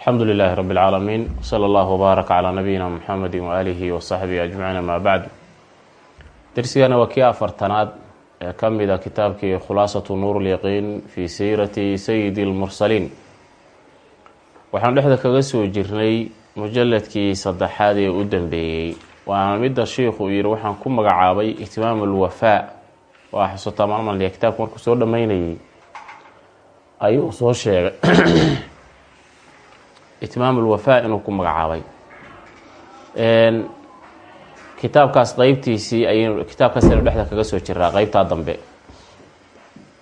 alxamdu lilaahi rabi اlcaalamiin wsala allahu wbaarak calaa nabiyina muxamedi waaalihi wasaxbihi ajmaciin amaa bacdu dersigana waa kii afartanaad ee ka mida kitaabkii khulaasatu nuur lyaqiin fi siirati sayidi lmursaliin waxaan dhexda kaga soo jirnay mujaladkii saddexaad ee u dambeeyey waana midda shiikhu uu yihi waxaan ku magacaabay ihtimaamu lwafaa waa xusutaa maalmalya kitaabka markuu soo dhammeynayay ayuu soo sheegay ihtimaam lwafaa inuu ku magacaabay. Kitaabkaas qeybtiisii ayaynu kitaabkaas aynu dhexda kaga soo jiraa qeybtaa dambe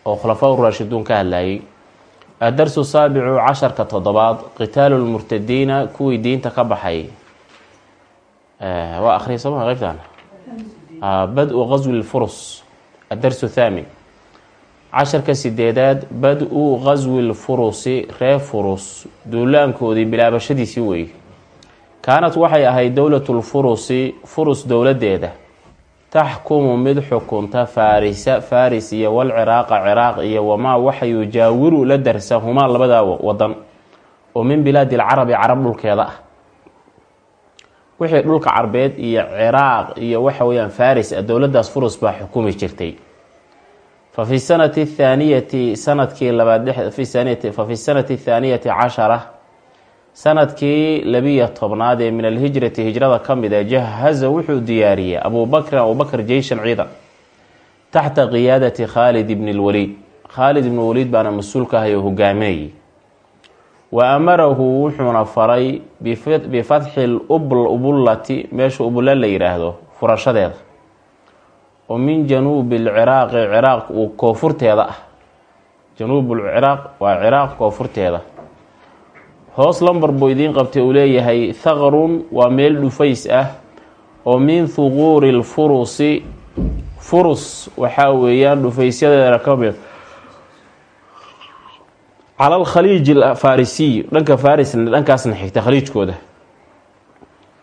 oo khulafaa uraashiduun ka hadlayay adarsu saabicu casharka toddobaad qitaalu lmurtadiina kuwii diinta ka baxay. Waa akriya sooma qeybtan bad-u qaswi lfurus thaamin casharka sideedaad bad-u qaswi lfurusi ree furus duulaankoodii bilaabashadiisii weeye kaanat waxay ahayd dowlatulfurusi furus dowladeeda. Taxkumu mid xukunta farisa faris iyo walciraaqa ciraaq iyo wamaa waxa yujaawiru la darsa humaa labadaa wadan. Oo min bilaadi lcarabi carab dhulkeeda ah. Wixii dhulka carbeed iyo ciraaq iyo waxa weyaan faris ah dowladaas furus baa xukumi jirtay fa fi sanati thaaniyati sannadkii labaad fa fi sanati thaaniyati cashara sannadkii labiyo tobnaad ee min alhijrati hijrada ka mid ee jahaza wuxuu diyaariyey abubakrin abubakr jeyshan ciidan taxta qiyaadati khaalid ibni lwaliid khaalid ibni waliid baana mas'uulka ahay oo hogaameeyey wa amarahu wuxuuna faray bifatxi lubullati meesha ubulla la yidhaahdo furashadeeda oo min januubi lciraaqi ciraaq uu koonfurteeda ah. Januubulciraaq waa ciraaq koonfurteeda. Hoos lambar buu idiin qabtay uu leeyahay thaqrun waa meel dhufays ah oo min thuquuri lfurusi furus waxaa weeyaan dhufaysyadeeda ka mid cala alkhaliij alfarisiy dhanka farisna dhankaasna xigta khaliijkooda.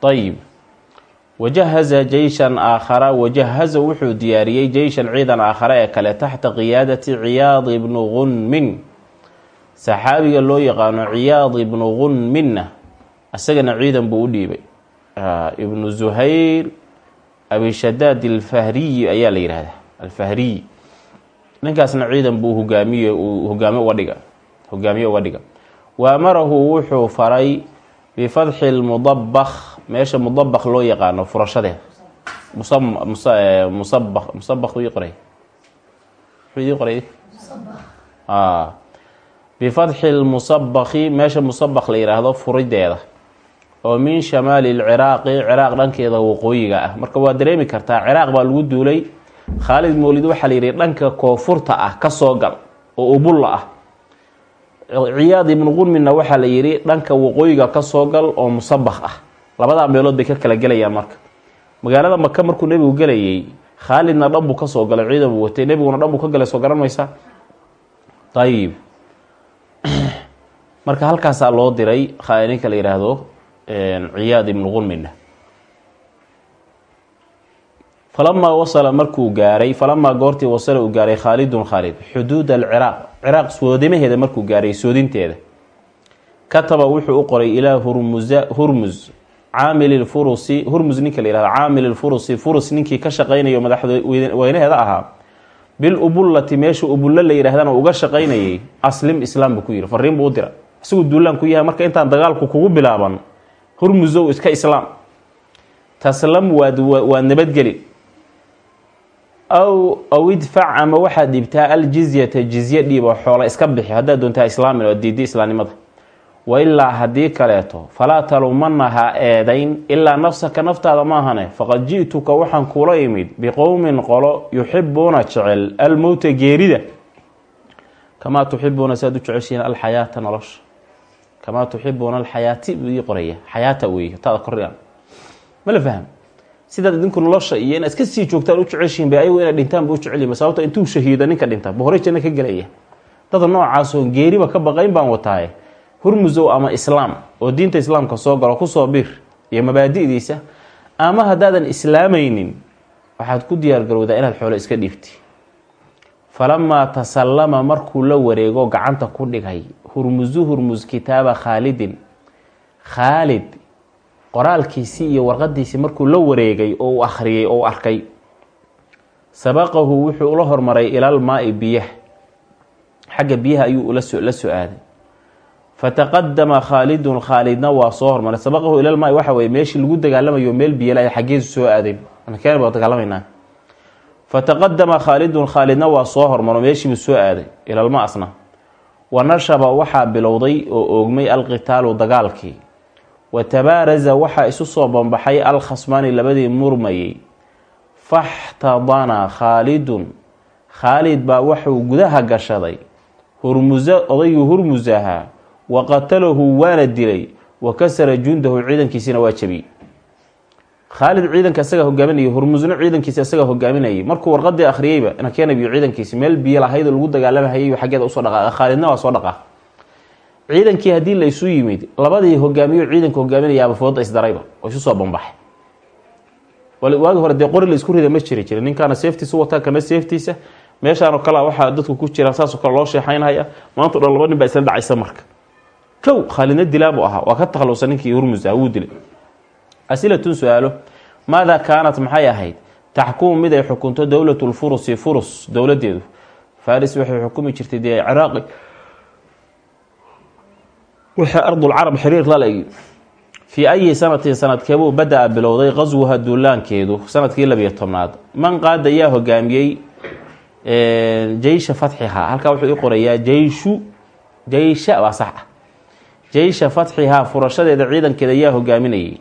Ayib wajahaza jeyshan aakhara wajahaza wuxuu diyaariyey jeyshan ciidan aakhare ee kale taxta qiyaadati ciyaad ibnu gunmin saxaabiga loo yaqaano ciyaad ibnu gunminna isagana ciidan buu u dhiibay ibnu zuhayr abishadaad alfahriyi ayaa la yihahdaa alfahriyi ninkaasna ciidan buu hogaamiye hogaami uga dhiga hogaamiye uga dhiga wa amarahu wuxuu faray bifadxi lmudabakh meesha mudabakh loo yaqaano furashadeeda musabak musabak ii qoray. Muxuu idii qoray? Bifatxi lmusabaki meesha musabak la yidhaahdo furideeda. Oo min shamaali lciraaqi ciraaq dhankeeda waqooyiga ah. Marka waa dareemi kartaa ciraaq baa lagu duulay. Khaalid mowlid waxaa la yidhi dhanka koonfurta ah ka soo gal oo ubulla ah. Ciyaad ibnu qurminna waxaa la yidhi dhanka waqooyiga ka soo gal oo musabak ah labadaa meelood bay ka kala gelayaan marka. Magaalada maka markuu nebigu gelayay khaalidna dhan buu ka soo galay ciidan buu watay. Nebiguna dhan buu ka galay soo garan ayib marka halkaasaa loo diray ninka la yidhaahdo ciyaad ibnu qunmina falamaa wasala markuu gaaray falamaa goortii wasala uu gaaray khaalidun khaalid. Xuduud alciraaq. Ciraaq soodimaheeda markuu gaaray soodinteeda. Kataba wuxuu u qoray ilaa hurmuza hurmus caamil lfurusi hurmus ninka la yihahdo caamil lfurusi furus ninkii ka shaqaynayo madaxweynaheeda ahaa. Bil ubullati meesha ubullo la yidhahdana uga shaqaynayay aslim islaam buu ku yihi fariin buu u dira. Isagu duulaan ku yahay marka intaan dagaalku kugu bilaaban hurmusow iska islaam. Taslam waad waad nabadgeli. Aw aw idfac ama waxaad dhibtaa aljizyata jizye dhiibo xoola iska bixi haddaad wa ilaa haddii kaleeto falaa talumana ha eedayn ilaa nafsaka naftaada maahane faqad ji'tuka waxaan kula imid biqowmin qolo yuxibuuna jecel almowta geerida. Kamaa tuxibuuna saad u jeceshihiin alxayaata nolosha. Kamaa tuxibuuna alxayaati buu ii qoraya. Xayaata weeye taada kordhigan ma la sidaad idinku nolosha iyo inaad sii joogtaan u jeceshihiin bay ayagu inay dhintaan ba u jecelyihin sababto intuu ninka dhinta ba horey ka gelaya dad noocaasoo geeriba ka baqayn baan wataaye hurmusow ama islaam oo diinta islaamka soo galo ku soo bir iyo mabaadi'diisa ama haddaadan islaamaynin waxaad ku diyaargarowdaa inaad xoolo iska dhiibti. Falamaa tasallama markuu la wareego gacanta ku dhigay hurmusu hurmus kitaaba khaalidin. Khaalid qoraalkiisii iyo warqadiisii markuu la wareegay oo uu akhriyay oo u arkay sabaqahu wuxuu ula hormaray ilal maai biyaha. Xagga biyaha ayuu la soo aaday fataqadama khaalidun khaalidna waa soo hormaray. sabaqahu ilal maai waxa weye meeshii lagu dagaalamayo meel biyala xaggeesu soo aaday. keen baa dagaalamaynaa. fataqadama khaalidun khaalidna waa soo hormaro. meeshiibuu soo aaday. ilalma asna wa nashaba waxaa bilowday oo oogmay alqitaalu dagaalkii wa tabaaraza waxaa isu soo banbaxay alkhasmaani labadii murmayey faxtadana khaalidun khaalid baa wuxuu gudaha gashaday hurmusa odaygii hurmus ahaa wa qatalahu waana dilay wa kasara jundahu ciidankiisina waa jabiyey khaalid ciidanka isagaa hogaaminayay hurmusna ciidankiisa isagaa hogaaminayay markuu warqadii akhriyeyba nakeenabiyo ciidankiisi meel biyo lahaydoo lagu dagaalamahayay xaggeeda u soo dhaqaa khaalidna waa soo dhaqaa ciidankii haddii la isu yimid labadii hogaamiyo ciidanka hogaaminayaaba fooda isdarayba oo isu soo banbaxay waagi hore dee qori la isku rida ma jiri jira ninkaana seeftiisa wataa kana seeftiisa meeshaanoo kale waxaa dadku ku jiraan saasoo kale loo sheexaynhaya maanta o baa isla dhacaysa marka kow khaalidna dilaabu ahaa waa ka takhalusa ninkii hurmusa wuu dilay asilatun su'aalo maadaa kaanat maxay ahayd? Taxkumu mid ay xukunto dowlatu lfurusi furus dowladeedu faris waxay xukumi jirtay dee ciraaqi. Waxay ardulcarab xiriir la leegi fii ayi sanatin sanadkeebuu bada-a bilowday qaswaha duulaankeedu sannadkii labiyo tobnaad. Man qaada yaa hogaamiyey jeysha fatxihaa. Halkaa wuxuu i qorayaa jeyshu jeysha fatxihaa furashadeeda ciidankeeda yaa hogaaminayay.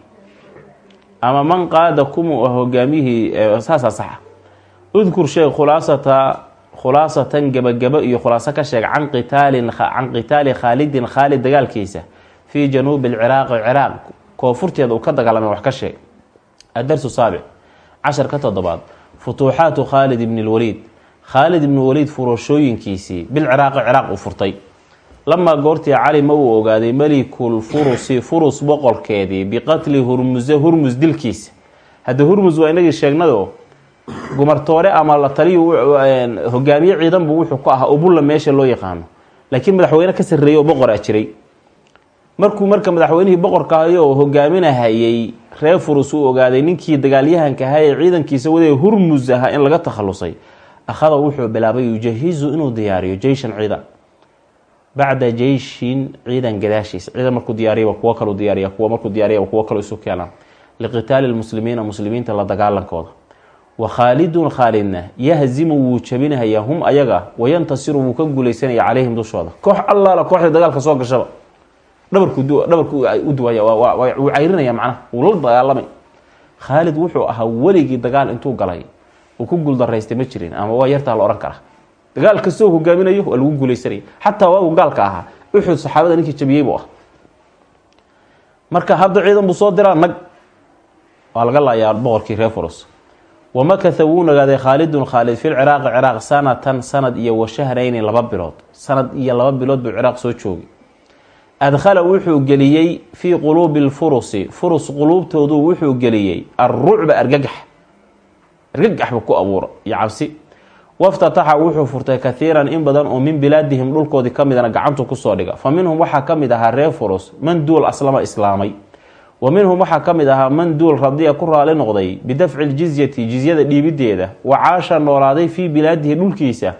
Ama man qaada kumu hogaamiyihii saasaa saxa. Udkur sheeg khulaasata khulaasatan gebagabo iyo khulaaso ka sheeg can qitaalin can qitaali khaalidin khaalid dagaalkiisa fii januubi lciraaqi ciraaq koonfurteeda uu ka dagaalamay wax ka sheeg. Adarsu saabic cashar ka toddobaad futuuxaatu khaalid ibni lwaliid khaalid ibni waliid furashooyinkiisii bilciraaqi ciraaq uu furtay lamaa goortii calima uu ogaaday melikul furusi furus boqorkeedii biqatli hurmuse hurmus dilkiisa. Hadda hurmus waa inagii sheegnado gumartoore ama la taliyu hogaamiye ciidan buu wuxuu ku ahaa ubulla meesha loo yaqaano. Laakiin madaxweyne ka sarreeyey oo boqor a jiray markuu marka madaxweynihii boqorka ahayo oo hogaaminahayay reer furus uu ogaaday ninkii dagaalyahanka ahaa ee ciidankiisa wadee hurmus ahaa in laga takhalusay. Akhada wuxuu bilaabay yujahizu inuu diyaariyo jeyshan ciidan bacda jeyshin ciidan gadaashiisa. Ciidan markuu diyaariyaba kuwo kalu diyaariya kuwa markuu diyaariyaba kuwo kale isu keenaa liqitaali lmuslimiina muslimiinta la dagaalankooda wa khaalidun khaalidna yahzimu wuu jabinahayaa hum ayaga wayantasiru wuu ka guuleysanaya calayhim dushooda. Koox allaala kooxda dagaalka soo gashaba. Dhabarku dhabarku u duwaya wuu cayrinaya macnaha wuu la dagaalamay. Khaalid wuxuu ahaa weligii dagaal intuu galay. Uu ku guuldaraystay ma jirin ama waa yartaa la ohan kara dagaal kastoo hogaaminayo waa lagu guuleysanaya xataa waagu gaalka ahaa uxud saxaabada ninkii jabiyey buu ah marka hadda ciidan buu soo diraa nag waa laga laayaa boqorkii reer furus wamakatha wuu nagaaday khaalidun khaalid fil ciraaqi ciraaq sanatan sanad iyo washahrayni laba bilood. Sanad iyo laba bilood buu ciraaq soo joogay. Adkhala wuxuu geliyey fii quluubi lfurusi furus quluubtoodu wuxuu geliyey alrucba argagax. Argagax buu ku abuura iyo cabsi waftataxa wuxuu furtay kathiiran in badan oo min bilaadihim dhulkoodii ka midana gacantu ku soo dhiga. Fa minhum waxaa ka ahaa reer furus man duul aslama islaamay. Wa minhum waxaa ka ahaa man duul radiya ku raali noqday bidafci ljizyati jizyada dhiibideeda wa caasha noolaaday fii bilaadihi dhulkiisa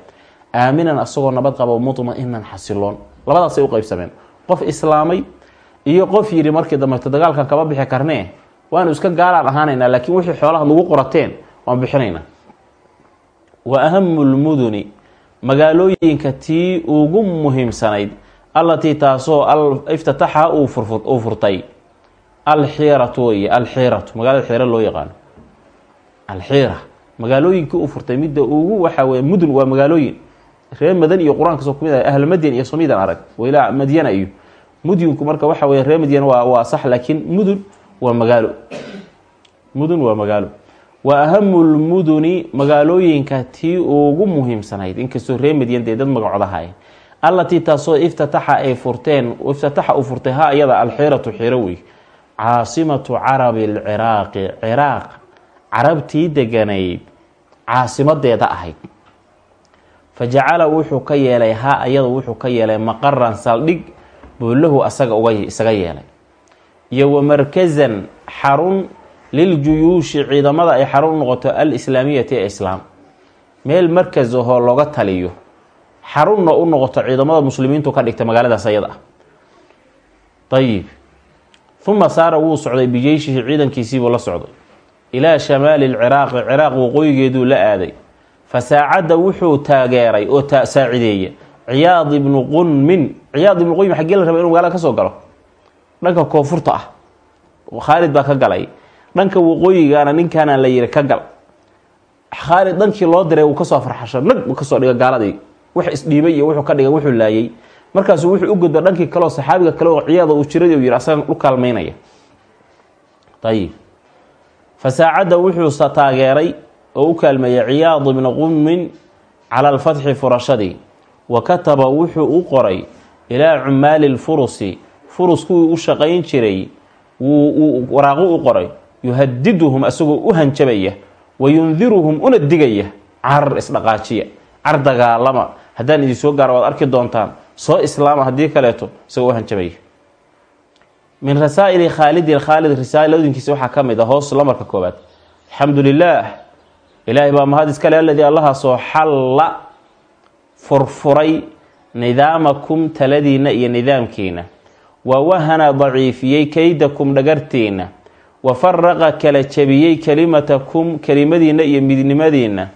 aaminan asagoo nabad qabo mutma-inan xasiloon. Labadaasay u qeybsameen qof islaamay iyo qof yidhi markii dambeto dagaalkan kama bixi karnee? Waanu iska gaalaan ahaanaynaa laakiin wixii xoolaha nagu qorateen waan bixinaynaa wa ahamu lmuduni magaalooyinka tii ugu muhiimsanayd allatii taasoo iftataxa uu furtay. Alxiiratu wey alxiiratu magaalada xiira loo yaqaano alxiira magaalooyinkii uu furtay midda ugu waxaa weye mudun waa magaalooyin. Reer madan iyo qur'aanka soo kumid ah ahlu madyan iyo somidan arag wailaa madyana iyo mudyinku marka waxa weye reer madyan waa waa sax laakiin mudun waa magaalo. Mudun waa magaalo wa ahamu lmuduni magaalooyinka tii ugu muhiimsanayd inkastoo reer madyan dee dad magacood ahaayeen allatii taasoo iftataxa ay furteen iftataxa uu furtay ha iyada alxiiratu xiiro wey caasimatu carabi lciraaqi ciraaq carabtii deganayd caasimadeeda ahayd. Fa jacala wuxuu ka yeelay ha iyada wuxuu ka yeelay maqaran saldhig buu lahu asaga isaga yeelay. Iyo wa markazan xarun liljuyuushi ciidamada ay xarun u noqoto al-islaamiyati ee islaam. Meel markas ahoo looga taliyo xarunna u noqoto ciidamada muslimiintu ka dhigta magaaladaas ayada ah. Ayib uma saara wuu socday bijeyshihi ciidankiisiibuu la socday. Ilaa shamaali lciraaqi ciraaq waqooyigeeduu la aaday. Fasaacadda wuxuu taageeray oo saacideeya ciyaad ibnu qunmin ciyaad ibnu qunmin xaggee la raba inuu magaalada ka soo galo? Dhanka koonfurta ah. Khaalid baa ka galay dhanka waqooyigaana ninkaana la yiri ka gal. Khaalid dhankii loo diray uu ka soo farxasho nag uu ka soo dhiga gaaladii. Wax isdhiibay iyo wuxuu ka dhigay wuxuu laayay. Markaasuu wuxuu u gudba dhankii kaleoo saxaabiga kale oo ciyaada uu jiray u yiri asaga u kaalmaynaya. Ayib fasaacadda wuxuu taageeray oo u kaalmeeyay ciyaad ibna qummin cala alfatxi furashadii. Wa kataba wuxuu u qoray ilaa cumaali lfurusi furus kuwii u shaqayn jiray wuu waraaqu u qoray yuhadiduhum asagoo u hanjabaya wa yundiruhum una digaya carar isdhaqaajiya. Car dagaalama. Haddaan idin soo gaaro waad arki doontaan soo islaama haddii kaleeto isagoo u hanjabaya min rasaa'ili khaalidin khaalid risaaladinkiisa waxaa ka mid a hoos lamarka koobaad alxamdu lilaah ilaahay baa mahad iskale aladii allahaasoo xalla furfuray nidaamakum taladiinna iyo nidaamkiina wa wahana daciifiyey kaydakum dhagartiinna wa faraqa kala jabiyey kelimatakum kelimadiinna iyo midnimadiinna.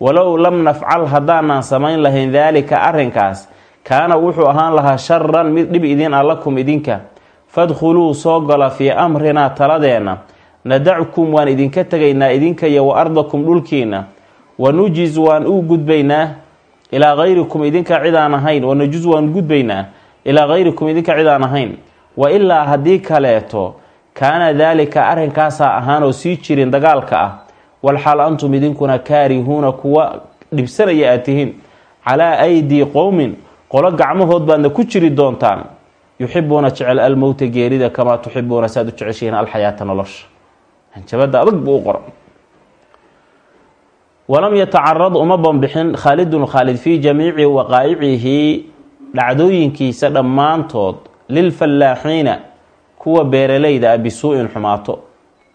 Walow lam nafcal haddaanaan samayn lahayn daalika arrinkaas kaana wuxuu ahaan lahaa sharan mid dhib idin a lakum idinka. Fadkhuluu soo gola fii amrinaa taladeenna. Nadackum waan idinka tegaynaa idinka iyo wa ardakum dhulkiina wa nujiz waan u gudbaynaa. Ilaa hayrikum idinka cidaan ahayn. Wa najuz waan gudbaynaa. Ilaa hayrikum idinka cidaan ahayn. Wa ilaa haddii kaleeto kaana daalika arrinkaasaa ahaanoo sii jirin dagaalka ah walxaal antum idinkuna kaarihuuna kuwa dhibsanaya aad tihiin. Calaa aydii qowmin qolo gacmahood baadna ku jiri doontaan. Yuxibuuna jecel almowta geerida kamaa tuxibuuna saaad u jeceshihiin alxayaata nolosha. Hanjabada adag buu u qoran walam yatacarad uma banbixin khaalidun khaalid fii jamiici waqaa'icihi dhacdooyinkiisa dhammaantood lilfallaaxiina kuwa beeralayda ah bisuu-in xumaato.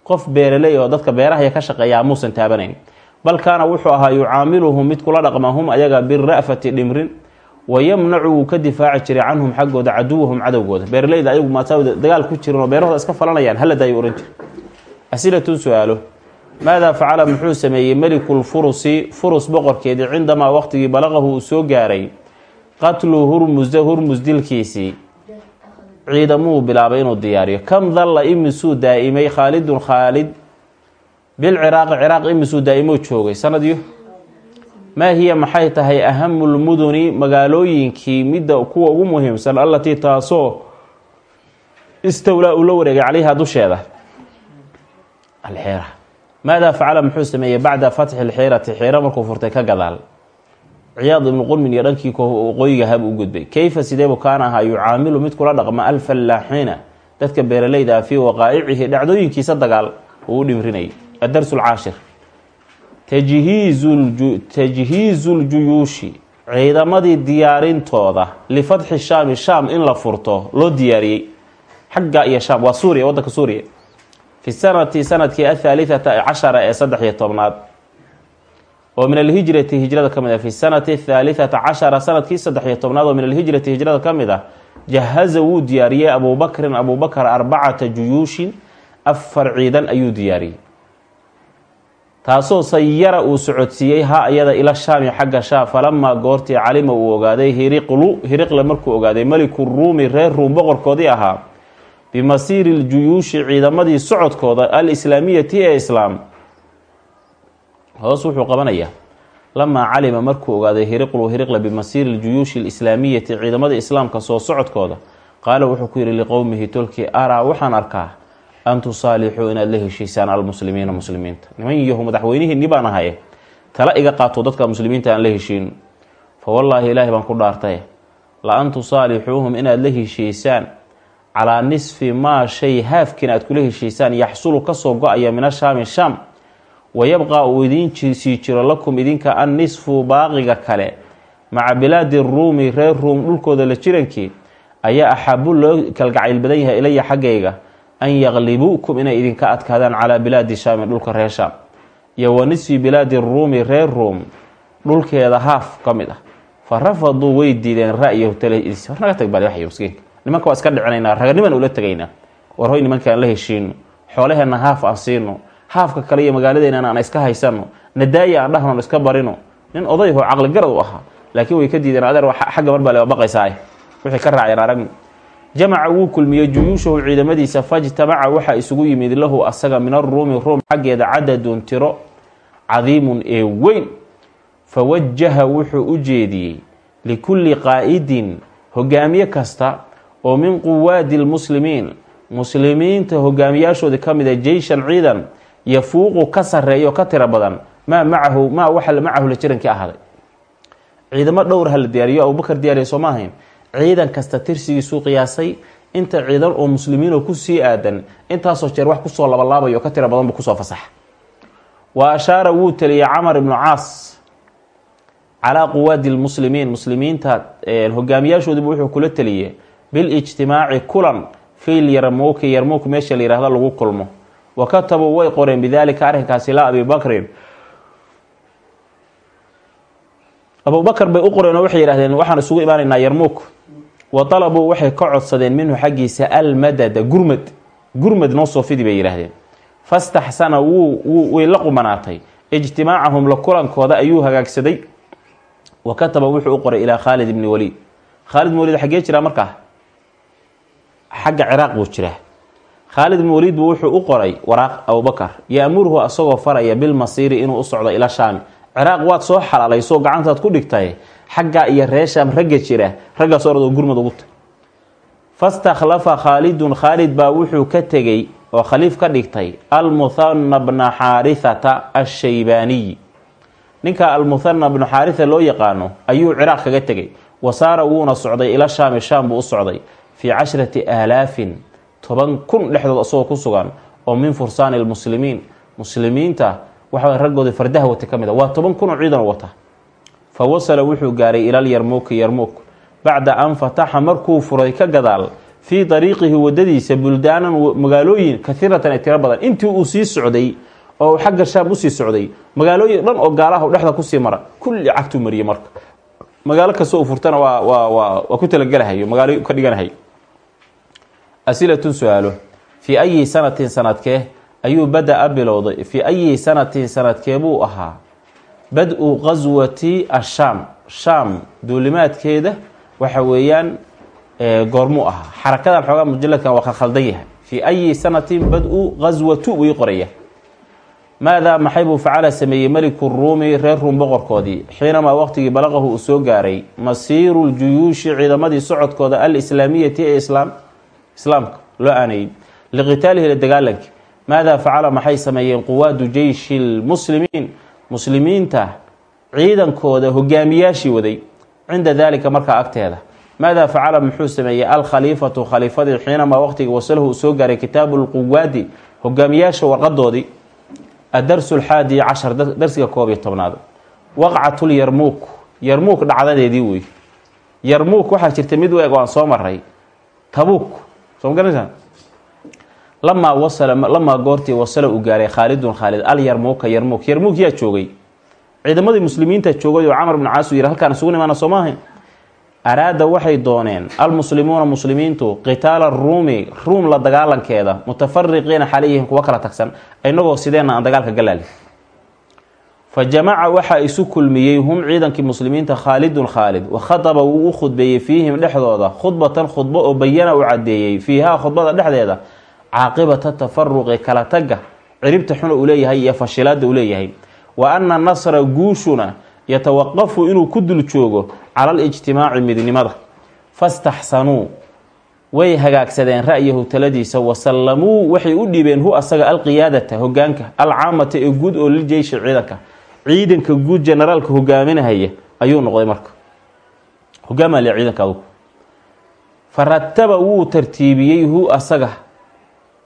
Qof beeraley oo dadka beerahaya ka shaqeeyaa muusan taabanayn. Bal kaana wuxuu ahaa yucaamiluhum mid kula dhaqma hum ayaga bira'fati dhimrin wa yamnacu wuu ka difaaci jiray canhum xaggooda caduwahum cadowgooda. Beeralayda ayagu maataa dagaal ku jirin oo beerahooda iska falanayaan. Haladaayuu ohan jira asilatun su'aalo. Maadaa facala muxuu sameeyey melikulfurusi furus boqorkeedii cindamaa waqtigii balaqahu uu soo gaaray. Qatlu hurmusa hurmus dilkiisii ciidamuu bilaabay inuu diyaariyo. Kam dalla imisuu daa'imay khaalidun khaalid? Bilciraaqi ciraaq imisuu daa'imo joogay. Sanadyo maa hiya maxay tahay ahamulmuduni magaalooyinkii midda kuwa ugu muhiimsan allatii taasoo istowlaa uu la wareegay calayha dusheeda? Alxeera. Maadaa facala muxuu sameeyey bacda fatxi lxiirati xiiro markuu furtay ka gadaal ciyaad ibnu qulmin iyo dhankii waqooyiga hab u gudbay. Kayfa sideebu kaana ahaa? Yucaamilu mid kula dhaqma alfallaaxiina dadka beeralayda ah fii waqaa'icihi dhacdooyinkiisa dagaal uu u dhimrinayay. Adarsu lcaashir tajhiizu ljuyuushi ciidamadii diyaarintooda lifatxi shaami shaam in la furto loo diyaariyey. Xagga iyo shaam waa suuriya wadanka suuriya. Fi sanati sannadkii athaalithata cashara ee saddex iyo tobnaad oo min alhijrati hijrada ka mid ah fi sanati athalithata cashara sannadkii saddex iyo tobnaad oo min alhijrati hijrada ka mid ah jahaza wuu diyaariyey abubakrin abubakar arbacata juyuushin afar ciidan ayuu diyaariyey. Taasoo sayara uu socodsiiyey ha iyada ila shaami xagga shaam falamaa goortii calima uu ogaaday hiriqlu hiriqle markuu ogaaday meliku ruumi reer ruum boqorkoodii ahaa bimasiiri ljuyuushi ciidamadii socodkooda alislaamiyati ee islaam hoos wuxuu qabanayaa lamaa calima markuu ogaaday hiriqlu hiriqle bimasiiri ljuyuushi alislaamiyati ciidamada islaamka soo socodkooda qaala wuxuu ku yihi liqowmihi tolkii araa waxaan arkaa an tusaalixuu inaad la heshiisaan almuslimiina muslimiinta. Niman yahu madaxweynihiinni baan ahaye tala iga qaato dadka muslimiinta aan la heshiin. Fa wallaahi ilaahi baan ku dhaartay la an tusaalixuuhum inaad la heshiisaan calaa nisfi maa shay haafkiin aad kula heshiisaan yaxsulu ka soo go'aya min ashaami shaam wayabqaa uu idiin sii jiro lakum idinka an nisfu baaqiga kale. Maca bilaadi ruumi reer ruum dhulkooda la jirankii ayaa axaabu loo kalgacayl badan yahay ilaya xaggayga an yaqlibuukum inay idinka adkaadaan calaa bilaadi shaami dhulka reer shaam. Iyo wa nisfi bilaadi ruumi reer ruum dhulkeeda haaf ka mid ah. Fa rafaduu way diideen ra-yahu taladiisa war naga tag bal waxyo miskiinka nimanka waa iska dhicinaynaa raganiman ula tegaynaa war hoy nimankaan la heshiino xoolaheenna haaf aan siino haafka kale iyo magaaladeena aan iska haysano nadaaya aan dhahno iska barino nin odayho caqligarad u ahaa laakiin way ka diideen adeer xagga mar le baqaysaa wixii ka raaceen aragni jamaca wuu kulmiyey juyuushahu ciidamadiisa fajtamaca waxaa isugu yimid lahu asaga min aruumi ruum xaggeeda cadadun tiro cadiimun ee weyn. Fawajaha wuxuu u jeediyey likulli qaa'idin hogaamiye kasta oo min quwaadi lmuslimiin muslimiinta hogaamiyaashoodii ka mida jeyshan ciidan yafuuqu ka sareeyo ka tiro badan maa macahu maa waxa macahu la jirankii ahaaday. Ciidamo dhowr ha diyaariyo abubakar diyaariya soo ma ciidan kasta tirsigiisuu qiyaasay inta ciidan oo muslimiinoo ku sii aadan intaasoo jeer wax ku soo labalaabayo ka tiro badan buu ku soo fasaxa wa ashaara wuu taliyey camar ibnu caas calaa quwaadi lmuslimiin muslimiinta hogaamiyaashoodiibu wuxuu kula teliyey bilijtimaaci kulan fiil yarmuuki yarmuuk meesha la yihahdo lagu kulmo wa katabuu way qoreen bidaalika arrinkaasi ilaa abi bakrin abubakar bay u qoreen oo waxay yidhahdeen waxaan isugu imaanaynaa yarmuuk wa dalabuu waxay ka codsadeen minhu xaggiisa almadada gurmad gurmad noo soo fidi bay yidhaahdeen fastaxsana wuu way la qumanaatay ijtimaacahum la kulankooda ayuu hagaagsaday wa kataba wuxuu u qoray ilaa khaalid ibni waliid khaalid ibni waliid xaggee jiraa markaa xagga ciraaq buu jiraa khaalid ibni waliid wuxuu u qoray waraaq abubakar yaamuruhu asagoo faraya bilmasiiri inuu u socdo ila shaami ciraaq waad soo xalaalayso gacantaad ku dhigtay xaggaa iyo ree shaam ragga jira raggaas oradoo gurmad ugu tay fastakhlafa khaalidun khaalid baa wuxuu ka tegey oo khaliif ka dhigtay almuthana bna xaarithata ashaybaaniyi ninka almuthana bnu xaaritha loo yaqaano ayuu ciraaq kaga tegay wasaara wuuna socday ila shaami shaam buu u socday fii cashrati aalaafin toban kun dhexdood isagoo ku sugan oo min fursaani lmuslimiin muslimiinta waxa raggoodii fardaha wata ka mid a waa toban kun oo ciidan wata. Fa wasala wuxuu gaaray ilal yarmuuki yarmuuk bacda an fataxa markuu furay ka gadaal fii dariiqihi wadadiisa buldaanan magaalooyin kaiiratan ee badan. Intii uu sii socday oo xagga shaam u sii socday magaalooyin dhan oo gaalaha dhexda ku sii mara kulli cagtuu mariyey marka. Magaalo kasta furtana waa waa waa ku talagelahayo magaalo ka dhiganahay asilatun su'aalo. Fii ayi sanatin sanadkee ayuu bada-a bilowday. Fii ayi sanatin sanadkee buu ahaa. Bad-u qaswati ashaam shaam duulimaadkeeda waxa weeyaan goormuu ahaa. Xarakadan xoogaa mujaladkan waa khalkhaldan yahay. Fii ayi sanatin bad-u qaswatu buu ii qoraya. Maadaa maxay buu facala sameeyey? Meliku ruumi reer ruum boqorkoodii. Xiinamaa waqtigii balaqahu soo gaaray. Masiiru ljuyuushi ciidamadii socodkooda alislaamiyati ee islaam islaamka loo aanayey liqitaalihi la dagaalanki maadaa facala maxay sameeyeen quwaadu jeyshi lmuslimiin muslimiinta ciidankooda hogaamiyaashii waday cinda daalika markaa agteeda. Maadaa facala muxuu sameeyey alkhaliifatu khaliifadii xiinamaa waqtigii wasalahu uu soo gaaray kitaabu lquwaadi hogaamiyaasha warqadoodii adarsu alxaadi cashar darsiga koob iyo tobnaad. Waqcatul yarmuuk yarmuuk dhacdadeedii wey yarmuuk waxaa jirta mid u eg aan soo maray tabuuk soo garanaysaa? Lamaa wasala lamaa goortii wasala uu gaaray khaalidun khaalid al yarmuuka yarmuuk yarmuuk yaa joogay. Ciidamadii muslimiinta joogay oo camar bnu caas uu yihi halkaan isugu nimaana soo maahayn. Araada waxay dooneen almuslimuuna muslimiintu qitaala ruumi ruum la dagaalankeeda mutafariqiina xalayhim kuwa kala tagsan inagoo sideenna aan dagaalka galaali fa jamaca waxaa isu kulmiyey hum ciidankii muslimiinta khaalidun khaalid. Wa khadaba wuu u khudbeeyey fiihim dhexdooda khudbatan khudbo oo bayana u cadeeyey fiihaa khudbada dhexdeeda caaqibata tafaruqi kala tagga ciribta xuna uu leeyahay iyo fashilaada uu leeyahay. Wa ana nasra guushuna yatawaqafu inuu ku dul joogo cala alijtimaaci midnimada. Fastaxsanuu way hagaagsadeen ra'yahu taladiisa wasallamuu waxay u dhiibeen hu asaga alqiyaadata hogaanka alcaamata ee guud oo liljeyshi ciidanka ciidanka guud generaalka hogaaminahaya ayuu noqday marka. Hogaamale ciidanka adugu. Fa rataba wuu tartiibiyey hu asaga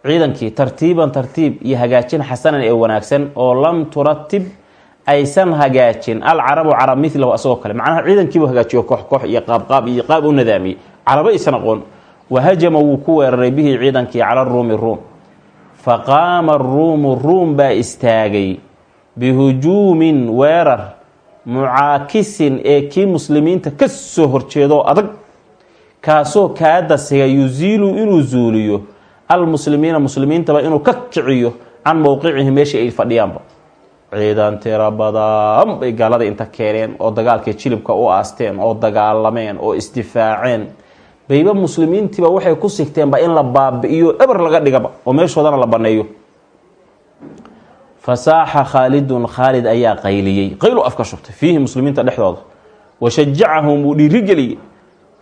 ciidankii tartiiban tartiib iyo hagaajin xasanan ee wanaagsan oo lam turatib aysan hagaajin. Alcarabu carab milahu asagoo kale. Macnaha ciidankiibu hagaajiyo koox koox iyo qaabqaab iyo qaab u nadaamiyey carabo aysan aqoon wahajama wuu ku weeraray bihi ciidankii cala ruumi ruum. Faqaama aruumu ruum baa istaagay bihujuumin weerar mucaakisin ee kii muslimiinta ka soo horjeedoo adag kaasoo kaadasiga yusiilu inuu zuuliyo almuslimiina muslimiintaba inuu ka kiciyo can mowqicihi meeshii ay fadhiyaanba. Ciidan tiro badan bay gaalada inta keeneen oo dagaalkii jilibka u aasteen oo dagaalameen oo isdifaaceen. Bayba muslimiintiiba waxay ku sigteenba in la baabi'iyo eber laga dhigaba oo meeshoodana la baneeyo fasaaxa khaalidun khaalid ayaa qayliyey qaylu afka shubtay fiihi muslimiinta dhexdooda washajacahum wuu dhiirigeliyey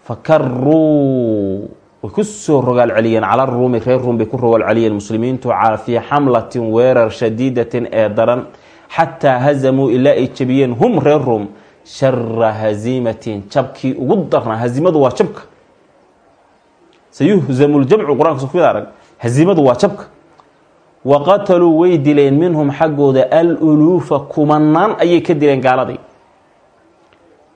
fakaruu way ku soo rogaal celiyeen cala ruumi reer ruum bay ku rogaal celiyeen muslimiintu fii xamlatin weerar shadiidatin ee daran xataa hazamuu ilaa ay jabiyeen hum reer ruum shara haziimatin jabkii ugu darnaa haziimadu waa jabka sayuhzamu ljamcu qur'aanka wa qataluu way dileen minhum xaggooda al uluufa kumanaan ayay ka dileen gaaladii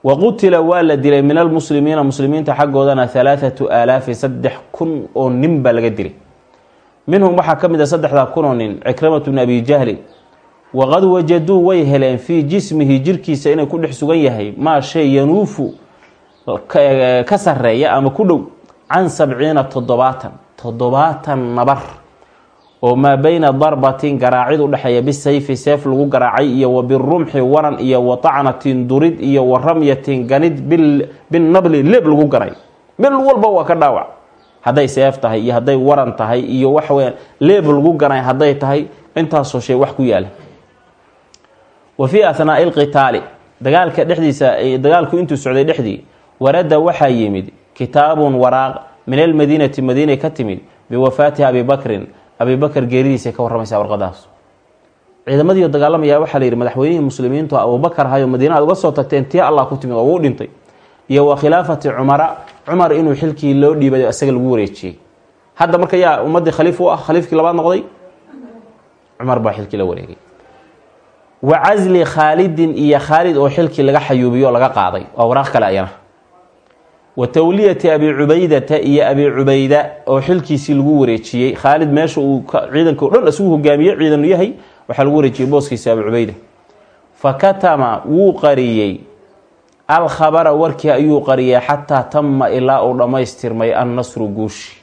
wa qutila waa la dilay min almuslimiina muslimiinta xaggoodana halaathatu aalaafi saddex kun oo nin baa laga dilay minhum waxaa ka mid a saddexdaa kun oo nin cikramatu bni abi jahlin waqad wajaduu way heleen fii jismihi jirkiisa inay ku dhex sugan yahay maa shay yanuufu ka sareeya ama ku dhow can sabciina toddobaatan toddobaatan nabar oo maa beyna darbatin garaacid u dhexeeya bisayfi seef lagu garaacay iyo wa birumxi waran iyo wa tacnatin durid iyo wa ramyatin ganid binabli leeb lagu garay. Meel walba waa ka dhaawac. Hadday seef tahay iyo hadday waran tahay iyo waxweya leeb lagu ganay hadday tahay intaasoo shay wax ku yaalla wa fii ahnaai lqitaali dagaalka dhexdiisa dagaalku intuu socday dhexdii warada waxaa yimid kitaabun waraaq min almadiinati madiinay ka timid biwafaati abi bakrin abi bakr geeridiisa ka warramaysaa warqadaas ciidamadiio dagaalamaya waxaa la yidhi madaxweynihii muslimiintu abubakar hayo madiina aad uga soo tagteen tii allah ku timid oo uu dhintay. Iyo wa khilaafati cumara cumar inuu xilkii loo dhiibay isaga lagu wareejiyey. Hadda marka yaa ummadii khaliif u ah khaliifkii labaad noqday cumar baa xilkii la wareegay. Wa casli khaalidin iyo khaalid oo xilkii laga xayuubiyo laga qaaday. Waa waraaq kale ayana wa tawliyati abi cubaydata iyo abi cubayda oo xilkiisii lagu wareejiyey. Khaalid meesha uu ciidanka o dhan isugu hogaamiyey ciidanu yahay waxaa lagu wareejiyey booskiisa abi cubayda. Fa katama wuu qariyey. Alkhabara warkii ayuu qariyay xataa tama ilaa uu dhammaystirmay annasru guushi.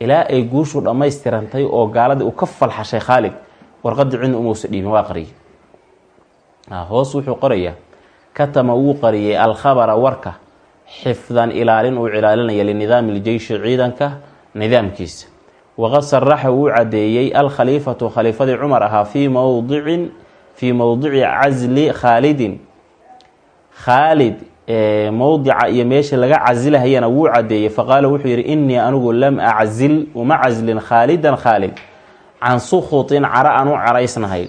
Ilaa ay guushu dhammaystirantay oo gaaladii uu ka falxashay khaalid warqadii cidna umuusa dhiibin waa qariyay hoos wuxuu qorayaa katama wuu qariyey alkhabara warka xifdan ilaalin uu ilaalinaya linidaami ljeyshi ciidanka nidaamkiisa. Waqad saraxa wuu cadeeyey alkhaliifatu khaliifadii cumar ahaa fii mowdicin fii mowdici casli khaalidin. Khaalid mowdica iyo meesha laga casilahayana wuu cadeeyey faqaala wuxuu yihi innii anigu lam aczil uma caslin khaalidan khaalid can sukhutin cara aan u caraysnahay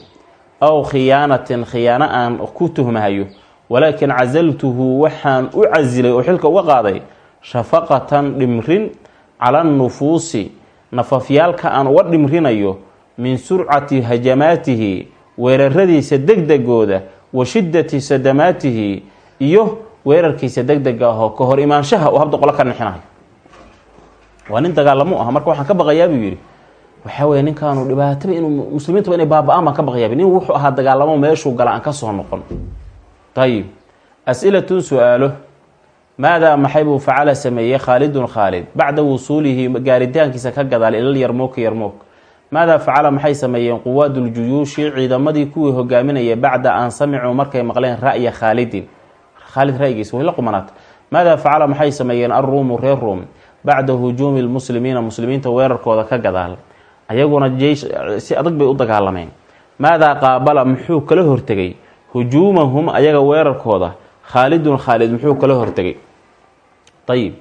aw khiyaanatin khiyaano aan ku tuhmahayo walaakin casaltuhu waxaan u casilay oo xilka uga qaaday shafaqatan dhimrin cala nufuusi nafafyaalka aan uga dhimrinayo min surcati hajamaatihi weeraradiisa degdegooda wa shiddati sadamaatihi iyo weerarkiisa degdega ahoo ka hor imaanshaha uu habda qolo ka nixinayo waa nin dagaalamo ah marka waxaan ka baqayaa buu yidhi waxaa weye ninkaanu dhibaataba inuu muslimiintuba inay baaba-aan baan ka baqayaab nin wuxuu ahaa dagaalamo meeshuu gala aan ka noqon ayib as-ilatun su'aalo maadaa maxay buu facala sameeyey khaalidun khaalid bacda wusuulihi gaaritaankiisa ka gadaal ilal yarmuuka yarmuuk maadaa facala maxay sameeyeen quwaaduljuyuushi ciidamadii kuwii hogaaminaya bacda an samicuu markay maqleen ra'ya khaalidin khaalid ra'yigiisa way la qumanaata maadaa facala maxay sameeyeen alruumu reer ruum bacda hujuumi lmuslimiina muslimiinta weerarkooda ka gadaal ayaguna jeysh si adag bay u dagaalameen maadaa qaabala muxuu kala hortegay hujuumahum ayaga weerarkooda khaalidun khaalid muxuu kala hortegay. Ayib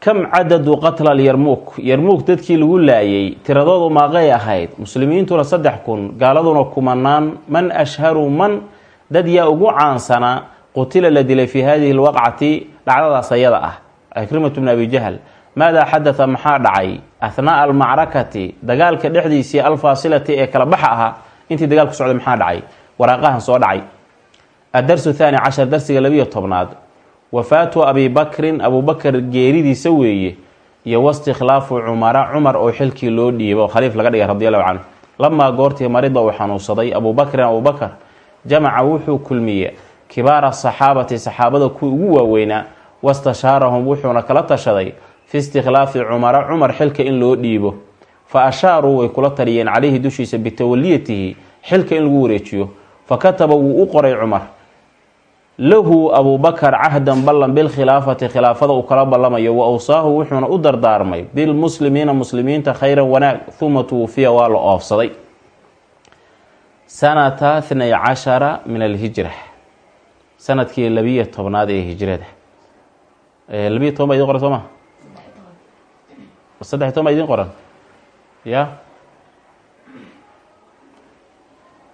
kam cadadu qatla yarmuuk yarmuuk dadkii lagu laayay tiradoodu maaqay ahayd. Muslimiintuna saddex kun gaaladuna kumanaan man ashharu man? Dad yaa ugu caansanaa qutila la dilay fii hadihi lwaqcati dhacdadaas ayada ah. Ikrimatu bni abi jahl maadaa xadatha? Maxaa dhacay? Ahnaaa almacrakati. Dagaalka dhexdiisii alfaasilati ee kala baxa ahaa intii dagaalku socday maxaa dhacay waraaqahan soo dhacay. Adarsu thaani cashar darsiga labiyo tobnaad. Wafaatu abi bakrin abubakar geeridiisa weeye iyo wastikhlaafu cumara cumar oo xilkii loo dhiibo khaliif laga dhigay radi allahu canhu. Lamaa goortii marida uu xanuunsaday abubakrin abubakar jamaca wuxuu kulmiye kibaara saxaabati saxaabada kuwii ugu waaweynaa wastashaarahum wuxuuna kala tashaday fi istikhlaafi cumara cumar xilka in loo dhiibo. Fa ashaaruu way kula taliyeen calayhi dushiisa bitawaliyatihi xilka in lagu wareejiyo fa kataba wuu u qoray cumar lahu abubakar cahdan ballan bilkhilaafati khilaafada uu kala ballamayo wa awsaahu wuxuuna u dardaarmay bilmuslimiina muslimiinta khayran wanaag uma tuwufiya waa la oofsaday sanata thnay cashara min alhijra sannadkii labiyo tobnaad ee hijrada labiyo toban ba idin qoran soo ma saddex toban ba idin qoran ya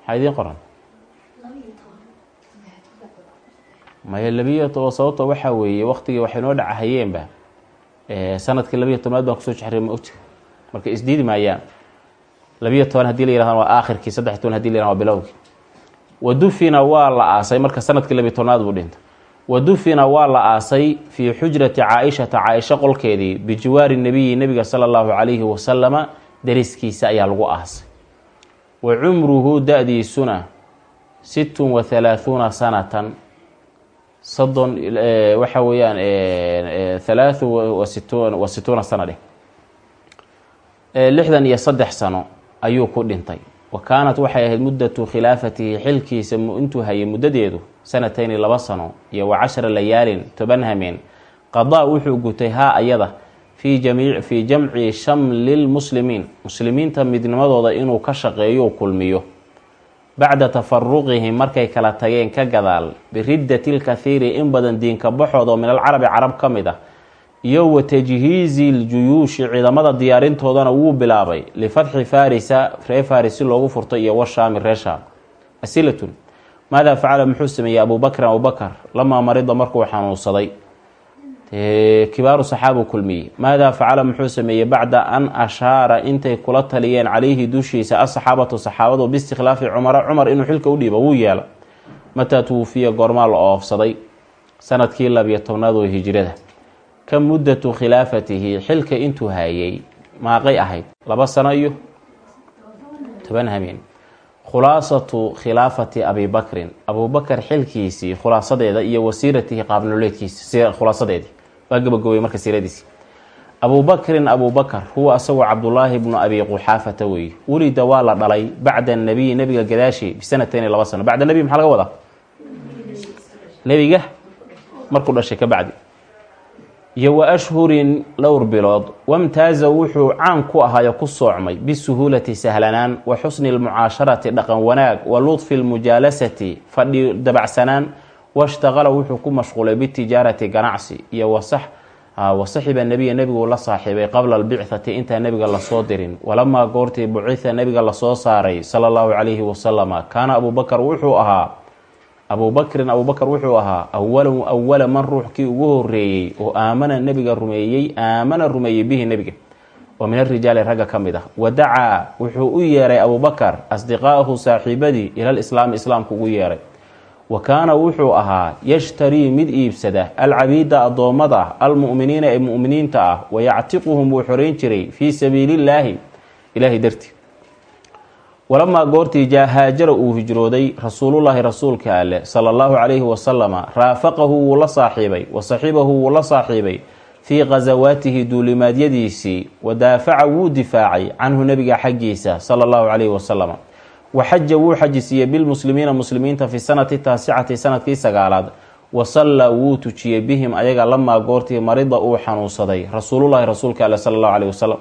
maxaa idin qoran maya labiyo toban sababta waxaa weeye waktigii waxay noo dhacahayeenba sannadkii labiyo tobnaad baan ku soo jexray ma ogti marka isdiidi maayaan. Labiyo toban haddii la yirahdan waa aakhirkii saddex toban hadi la yirahdan waa bilowgii. Wadufina waa la aasay marka sannadkii labiyo tobnaad buu dhintay. Wadufina waa la aasay fii xujrati caa-ishata caa-isha qolkeedii bijiwaari nebiyi nebiga sala allahu calayhi wasalama dariskiisa ayaa lagu aasay. Wa cumruhu da-diisuna sittun wa halaahuuna sanatan soddon waxa weeyaan halaathu wasitun wa situuna sana dheh. Lixdan iyo saddex sano ayuu ku dhintay. Wa kaanat waxay ahayd muddatu khilaafatihi xilkiisa intuu hayay muddadeedu sanatayni laba sano iyo wa cashara layaalin toban hameen. Qadaa wuxuu gutay haa ayada fii jamci shamlilmuslimiin muslimiinta midnimadooda inuu ka shaqeeyo kulmiyo bacda tafaruqihim markay kala tageen ka gadaal biriddati lkathiiri in badan diinka baxooda oo min alcarabi carab ka mid ah iyo wa tajhiizi ljuyuushi ciidamada diyaarintoodana wuu bilaabay lifatxi farisa ree faris loogu furto iyo washaami ree shaam asilatun. Maadaa facala muxuu sameeyey abubakrin abubakar lamaa marida markuu xanuunsaday kibaaru saxaabu kulmiyey maadaa facala muxuu sameeyey bacda an ashaara intay kula taliyeen calayhi dushiisa asaxaabatu saxaabadu biistikhlaafi cumara. Cumar inuu xilka u dhiibo wuu yeela mataa tuwufiya goormaa la oofsaday sannadkii labiyo tobnaad oo hijrada. Ka muddatu khilaafatihi xilka intuu hayay maaqay ahayd. Laba sano iyo toban hameen. Khulaasatu khilaafati abibakrin abubakar xilkiisii khulaasadeeda iyo wasiiratihi qaabnoleedkiisa khulaasadeedii waa gabagobay marka siiradiisi abubakrin abubakar huwa asagoo cabdulaahi bnu abi quxaafata weeye. Welida waa la dhalay bacda nabiyi nebiga gadaashi bisanatayni laba sano. Bacda nebi maxaa laga wadaa? Nebiga markuu dhashay ka bacdi. Iyo wa ashhurin dhowr bilood. Wamtaaza wuxuu caan ku ahaayo ku soocmay bisuhuulati sahlanaan wa xusni lmucaasharati dhaqan wanaag wa ludfi lmujaalasati fadhi dabacsanaan washtaqala wuxuu ku mashquulay bitijaarati ganacsi iyo wasax wasaxiba nebiya nebigu la saaxiibay qabla albicthati intaan nebiga la soo dirin walamaa goortii bucitha nebiga la soo saaray sala allahu calayhi wasalama kaana abubakar wuxuu ahaa abubakrin abubakar wuxuu ahaa awala awala man ruux ugu horeeyey oo aamana nebiga rumeeyey aamana rumeeyey bihi nebiga oo min arijaali ragga ka mid ah wadacaa wuxuu u yeeray abubakar asdiqaa'ahu saaxiibadii ilal islaami islaamku ugu yeeray wa kaana wuxuu ahaa yashtarii mid iibsada alcabiida addoommada almu'miniina ee mu'miniinta ah wayactiquhum wuu xoreyn jiray fii sabiilillaahi. Ilaahay dartii. Walamaa goortii jaahaajara uu hijrooday rasuulullaahi rasuulka alleh sala allahu calayhi wasalama raafaqahu wuu la saaxiibay wa saxibahu wuu la saaxiibay fii khasawaatihi duulimaadyadiisii wadaafaca wuu difaacay canhu nebiga xaggiisa sala allahu calayhi wasalama wa xaja wuu xajisiiyey bilmuslimiina muslimiinta fi sanati taasicati sannadkii sagaalaad. Wa sallaa wuu tujiyey bihim ayaga lamaa goortii marida uu xanuunsaday rasuulullaahi rasuulka alleh sala allahu calayhi wasalam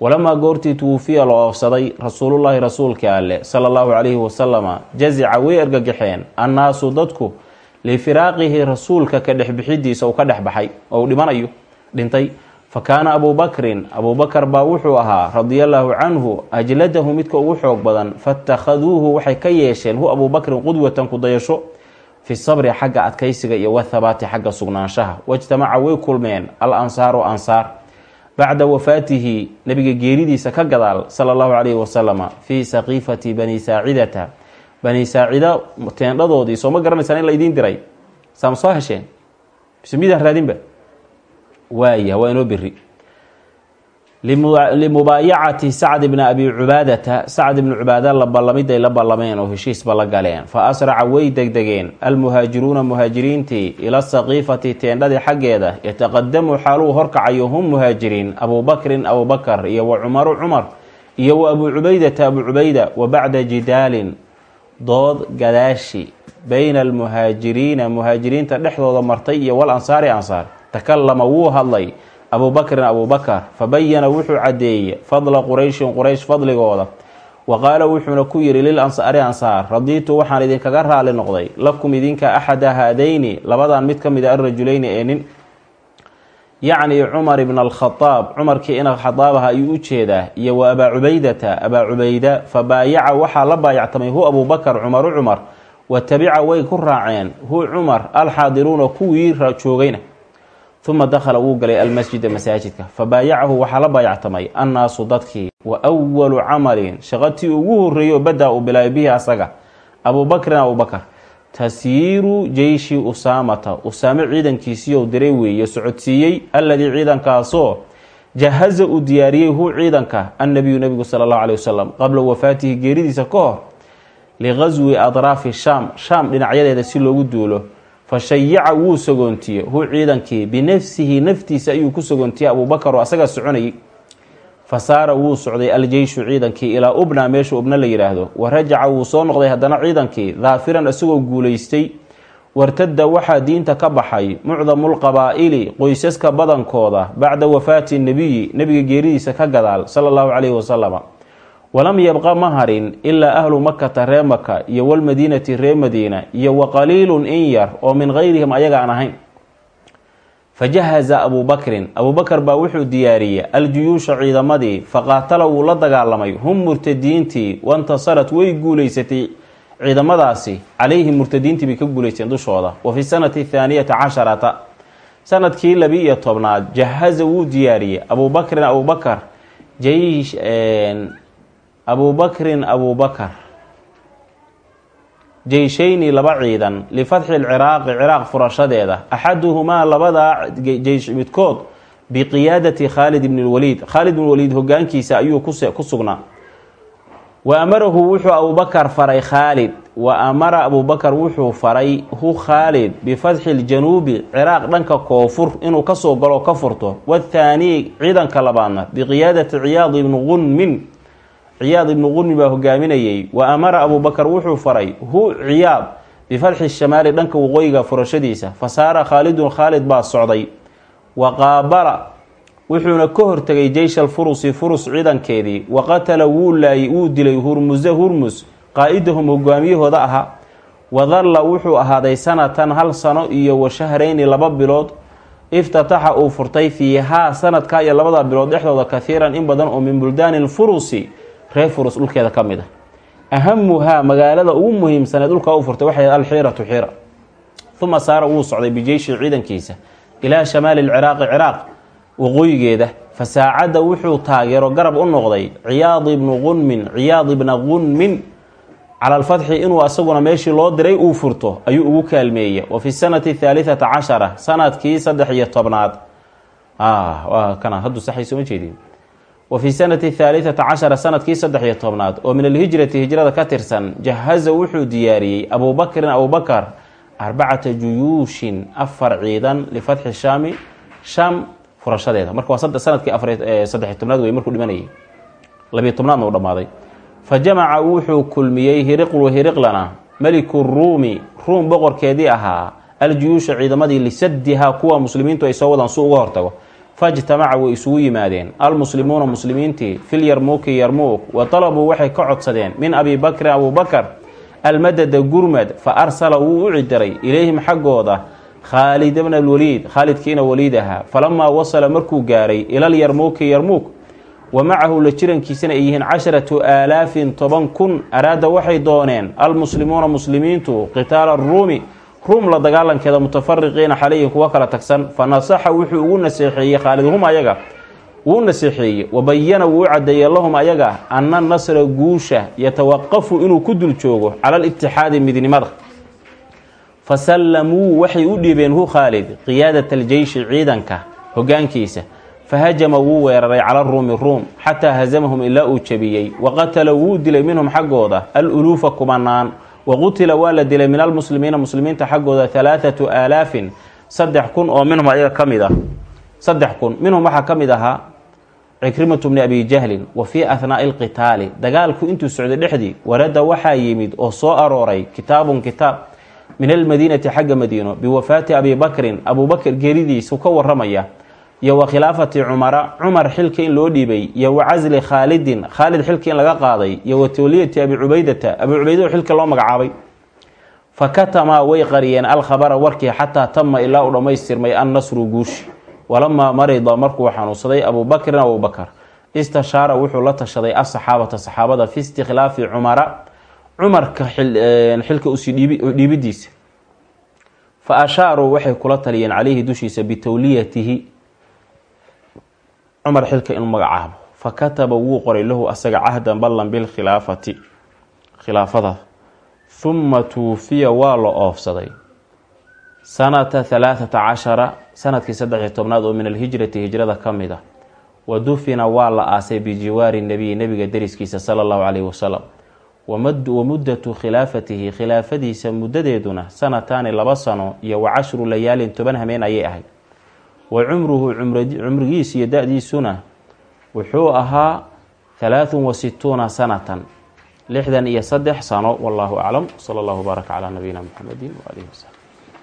walamaa goortii tuwufiya la oofsaday rasuulullaahi rasuulka alleh sala allahu calayhi wasalama jazica way ergagaxeen annaasu dadku lifiraaqihi rasuulka ka dhexbixidiisa uu ka dhex baxay oo uu dhimanayo dhintay fa kaana abubakrin abubakar baa wuxuu ahaa radiallaahu canhu ajladahu midka ugu xoog badan fatakhaduuhu waxay ka yeesheen hu abubakrin qudwatan ku dayasho fi sabri xagga adkaysiga iyo wathabaati xagga sugnaanshaha wajtamaca way kulmeen al ansaaru ansaar bacda wafaatihi nabiga geeridiisa ka gadaal sala allahu calayhi wasalama fii saqiifati bani saacidata bani saacida teendhadoodii soo ma garanaysaan in la idiin diray saama soo hesheen bise midaan raadinba waaya waa inoo beri limubaayacati sacd bni abi cubaadata sacd ibni cubaada la ballamiday la ballameen oo heshiisba la galeen. Fa asraca way degdegeen. Almuhaajiruuna muhaajiriintii ila saqiifati teendhadii xaggeeda yataqadamu xaaluu horkacayo hum muhaajiriin. Abuu bakrin abuu bakar iyo wa cumaru cumar iyo wa abuu cubaydata abuu cubayda wa bacda jidaalin dood gadaashi bayna almuhaajiriina. Muhaajiriinta dhexdooda martay iyo wal ansaari ansaar takallama wuu hadlay abuu bakrin abuu bakar fabayana wuxuu caddeeyey fadla qurayshin quraysh fadligooda. Wa qaala wuxuuna ku yidhi lil ansaari ansaar radiitu waxaan idinkaga raali noqday lakum idinka axada haadayni labadan mid ka mid a arrajulayni ee nin yacni cumar ibn alkhadaab cumarkii ina khadaabaha ayuu u jeedaa iyo wa abaa cubaydata. Abaa cubayda fa baayaca waxaa la baayactamay hu abuu bakar cumaru cumar. Wa tabica way ku raaceen hu cumar alxaadiruuna kuwii joogayna uma dakhala wuu galay almasjida masaajidka. Fa baayacahu waxaa la baayactamay annaasu dadkii wa walu camalin. Shaqatii ugu horreeyey oo badaa uu bilaabay bihi asaga abuu bakrin abuu bakar tasiiru jeyshi usaamata. Usaame ciidankiisiiou diray weeye socodsiiyey alladii ciidankaasoo jahaza uu diyaariyey hu ciidanka annabiyu nebigu sala allahu caleyhi wasalam qabla wafaatihi geeridiisa ka hor liqaswi adraafi shaam. Shaam dhinacyadeeda si loogu duulo fa shayaca wuu sagoontiye hu ciidankii binafsihi naftiisa ayuu ku sagoontiye abuubakar oo asagaa soconayay fa saara wuu socday aljeyshu ciidankii ilaa ubna meesha ubna la yidhaahdo wa rajaca wuu soo noqday haddana ciidankii daafiran isagoo guulaystay. Wartada waxaa diinta ka baxay mucdamulqabaa'ili qoysaska badankooda bacda wafaati nebiyi nebiga geeridiisa ka gadaal sala allahu caleyhi wasalama walam yabqa ma harin ilaa ahlu makata ree maka iyo walmadiinati ree madiina iyo wa qaliilun in yar oo min gayrihim ayaga aan ahayn. Fajahaza abuu bakrin abuu bakar baa wuxuu diyaariyey aljuyuusha ciidamadii faqaatala wuu la dagaalamay hum murtadiintii wantasarat way guulaysatay ciidamadaasi calayhim murtadiintii bay ka guulaysteen dushooda. Wa fi sanati thaaniyata casharata sannadkii labi-iyo tobnaad jahaza wuu diyaariyey. Abuu bakrin abuu bakar jeysh abuu bakrin abuu bakar jeyshayni laba ciidan lifatxi lciraaqi ciraaq furashadeeda. Axaduhumaa labadaa jeysh midkood biqiyaadati khaalid ibn lwaliid khaalid ibn waliid hogaankiisa ayuu ku sugnaa. Wa amarahu wuxuu abubakar faray khaalid wa amara abubakar wuxuu faray hu khaalid bifatxi ljanuubi ciraaq dhanka koonfur inuu ka soo galo ka furto. Wathaanii ciidanka labaadna biqiyaadati ciyaad ibni qunmin ciyaad ibnu qunmi baa hogaaminayay wa amara abubakar wuxuu faray hu ciyaad bifatxi shamaali dhanka waqooyiga furashadiisa. Fa saara khaalidun khaalid baa socday. Wa qaabala wuxuuna ka hortegay jeysh alfurusi furus ciidankeedii. Wa qatala wuu laayay wuu dilay hurmusa hurmus. Qaa-idahum hogaamiyahooda ahaa wadalla wuxuu ahaaday sanatan hal sano iyo wa shahrayni laba bilood. Iftataxa uu furtay fiihaa sanadkaa iyo labada bilood dhexdooda kahiiran in badan oo min buldaani lfurusi reer dhulkeeda ka mid a. Ahamuhaa magaalada ugu muhiimsaneed dhulka u furtay waxay alxiiratu xiira. Uma saara wuu socday bijeyshi ciidankiisa ilaa shamaali lciraaqi ciraaq waqooyigeeda. Fa saacadda wuxuu taageero garab u noqday ciyaad ibnu qunmin ciyaad ibna qunmin. Cala alfatxi inuu asaguna meeshii loo diray uu furto ayuu ugu kaalmeeyey. Wa fi sanati thaalitata cashara sannadkii saddex iyo tobnaad. Kana hadduu saxayso ma jeedin wa fi sanati thaalitata cashara sannadkii saddex iyo tobnaad oo min alhijrati hijrada ka tirsan jahaza wuxuu diyaariyey abubakrin abubakar arbacata juyuushin afar ciidan lifatxi shaami shaam furashadeeda. Marka waa sannadkii saddex tobnaad wey markuu dhimanayay. Labiyo tobnaadna uu dhammaaday. Fa jamaca wuxuu kulmiyey hiriqlu hiriqlana meliku ruumi ruum boqorkeedii ahaa aljuyuusha ciidamadii lisadihaa kuwa muslimiintu ay soo wadaan su uga hortago fajtamaca way isugu yimaadeen. Almuslimuuna muslimiintii fil yarmuuki yarmuuk wa talabuu waxay ka codsadeen min abi bakrin abubakar almadada gurmad fa arsala wuu u cidiray ilayhim xaggooda khaalid bna alwaliid khaalidkiina waliid ahaa. Falamaa wasala markuu gaaray ilal yarmuuki yarmuuk wa macahu la jirankiisana ay yihiin casharatu aalaafin toban kun. Araada waxay dooneen almuslimuuna muslimiintu qitaala aruumi ruum la dagaalankeeda mutafariqiina xalayhim kuwa kala tagsan fa nasaxa wuxuu ugu naseexeeyey khaalid hum ayaga. Wuu naseexeeyey wabayana wuu u cadeeyey lahum ayaga ana nasra guusha yatawaqafu inuu ku dul joogo cala litixaadi midnimada fa sallamuu waxay u dhiibeen hu khaalid qiyaadat aljeyshi ciidanka hogaankiisa fahajama wuu weeraray cala ruumi ruum xataa hazamahum ilaa uu jabiyey. Wa qatala wuu dilay minhum xaggooda al uluufa kumanaan wa qutila waa la dilay min almuslimiina muslimiinta xaggooda halaathatu aalaafin saddex kun oo minhum ayaga ka mid ah saddex kun minhum waxaa ka mid ahaa cikrimatu bni abi jahlin wa fii ahnaa'i alqitaali dagaalku intuu socday dhexdii warada waxaa yimid oo soo arooray kitaabun kitaab min almadiinati xagga madiino biwafaati abi bakrin abuubakr geeridiisu ka waramaya iyo wa khilaafati cumara cumar xilka in loo dhiibay iyo wa casli khaalidin khaalid xilka in laga qaaday iyo wa tawliyati abi cubaydata abi cubayda xilka loo magacaabay. Fa katamaa way qariyeen alkhabara warkii xataa tama ilaa uu dhammaystirmay annasru guushi. Walamaa marida markuu xanuunsaday abubakrin abubakar istashaara wuxuu la tashaday asaxaabata saxaabada fi istikhlaafi cumara. Cumarka xilka u sii dhiibidiisa. Fa ashaaruu waxay kula taliyeen calayhi dushiisa bitawliyatihi cumar xilka inuu magacaabo. Fa kataba wuu qoray lahu asaga cahdan ballan bilkhilaafati khilaafada. Huma tuufiya waa la oofsaday. Sanata halaathata cashara sannadkii saddex iyo tobnaad oo min alhijrati hijrada ka mid wa dufina waa la aasay bijiwaari nebiyi nebiga deriskiisa sala allahu caleyhi wasalam wa muddatu khilaafatihi khilaafadiisa muddadeeduna sanataani laba sano iyo wa cashru layaalin toban hameen ayay ahayd wa cumruhu cumrigiis iyo da-diisuna wuxuu ahaa halaathun wa situuna sanatan. Lixdan iyo saddex sano wallahu aclam sala allahu baaraka calaa nabiyina muxamedi waaalihi wasalam